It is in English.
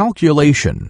calculation.